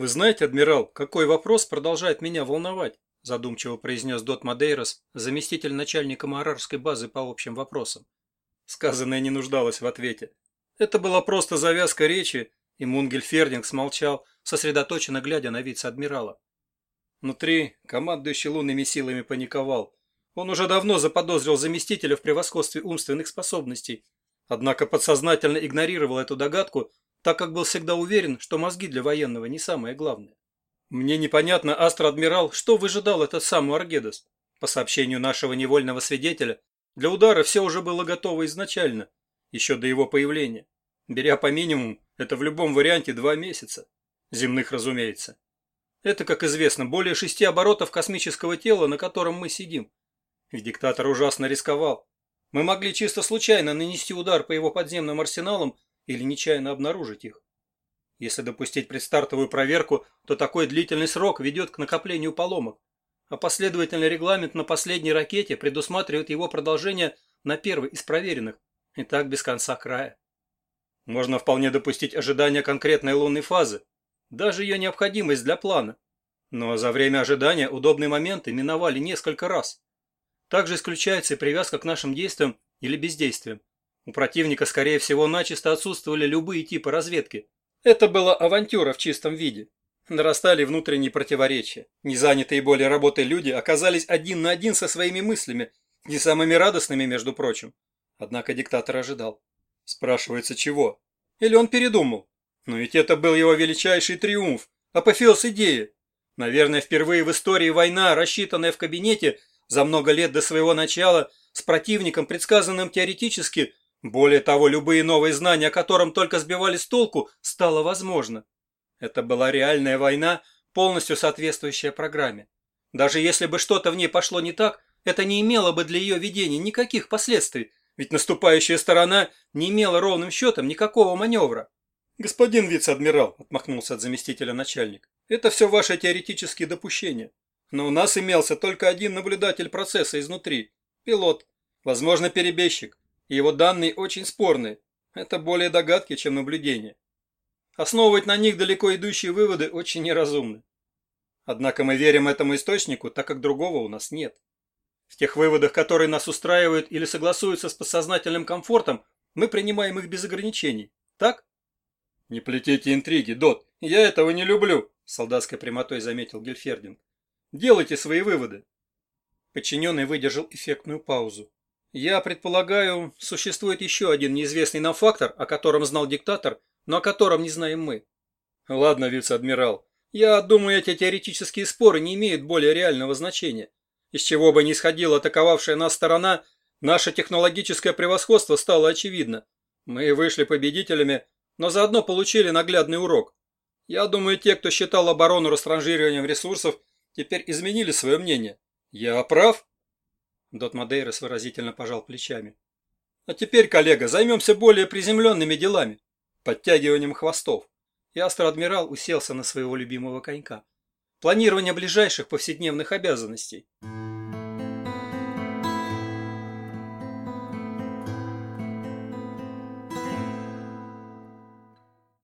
«Вы знаете, адмирал, какой вопрос продолжает меня волновать?» задумчиво произнес Дот Мадейрос, заместитель начальника Марарской базы по общим вопросам. Сказанное не нуждалось в ответе. Это была просто завязка речи, и Мунгель Фердинг смолчал, сосредоточенно глядя на вице-адмирала. Внутри командующий лунными силами паниковал. Он уже давно заподозрил заместителя в превосходстве умственных способностей, однако подсознательно игнорировал эту догадку так как был всегда уверен, что мозги для военного не самое главное. Мне непонятно, астроадмирал, что выжидал этот самый Аргедос. По сообщению нашего невольного свидетеля, для удара все уже было готово изначально, еще до его появления. Беря по минимуму, это в любом варианте два месяца. Земных, разумеется. Это, как известно, более шести оборотов космического тела, на котором мы сидим. Ведь диктатор ужасно рисковал. Мы могли чисто случайно нанести удар по его подземным арсеналам или нечаянно обнаружить их. Если допустить предстартовую проверку, то такой длительный срок ведет к накоплению поломок, а последовательный регламент на последней ракете предусматривает его продолжение на первой из проверенных, и так без конца края. Можно вполне допустить ожидание конкретной лунной фазы, даже ее необходимость для плана. Но за время ожидания удобные моменты миновали несколько раз. Также исключается и привязка к нашим действиям или бездействиям. У противника, скорее всего, начисто отсутствовали любые типы разведки. Это была авантюра в чистом виде. Нарастали внутренние противоречия. Незанятые более работой люди оказались один на один со своими мыслями, не самыми радостными, между прочим. Однако диктатор ожидал. Спрашивается, чего? Или он передумал? Но ведь это был его величайший триумф, апофеоз идеи. Наверное, впервые в истории война, рассчитанная в кабинете за много лет до своего начала, с противником, предсказанным теоретически, более того, любые новые знания, о котором только сбивали с толку, стало возможно. Это была реальная война, полностью соответствующая программе. Даже если бы что-то в ней пошло не так, это не имело бы для ее ведения никаких последствий, ведь наступающая сторона не имела ровным счетом никакого маневра. «Господин вице-адмирал», — отмахнулся от заместителя начальник, — «это все ваши теоретические допущения. Но у нас имелся только один наблюдатель процесса изнутри — пилот, возможно, перебежчик и его данные очень спорные. Это более догадки, чем наблюдения. Основывать на них далеко идущие выводы очень неразумны. Однако мы верим этому источнику, так как другого у нас нет. В тех выводах, которые нас устраивают или согласуются с подсознательным комфортом, мы принимаем их без ограничений. Так? Не плетите интриги, Дот. Я этого не люблю, солдатской прямотой заметил Гельфердинг. Делайте свои выводы. Подчиненный выдержал эффектную паузу. Я предполагаю, существует еще один неизвестный нам фактор, о котором знал диктатор, но о котором не знаем мы. Ладно, вице-адмирал, я думаю, эти теоретические споры не имеют более реального значения. Из чего бы ни исходила атаковавшая нас сторона, наше технологическое превосходство стало очевидно. Мы вышли победителями, но заодно получили наглядный урок. Я думаю, те, кто считал оборону растранжированием ресурсов, теперь изменили свое мнение. Я прав? Дот Мадейрос выразительно пожал плечами. А теперь, коллега, займемся более приземленными делами. Подтягиванием хвостов. И астроадмирал уселся на своего любимого конька. Планирование ближайших повседневных обязанностей.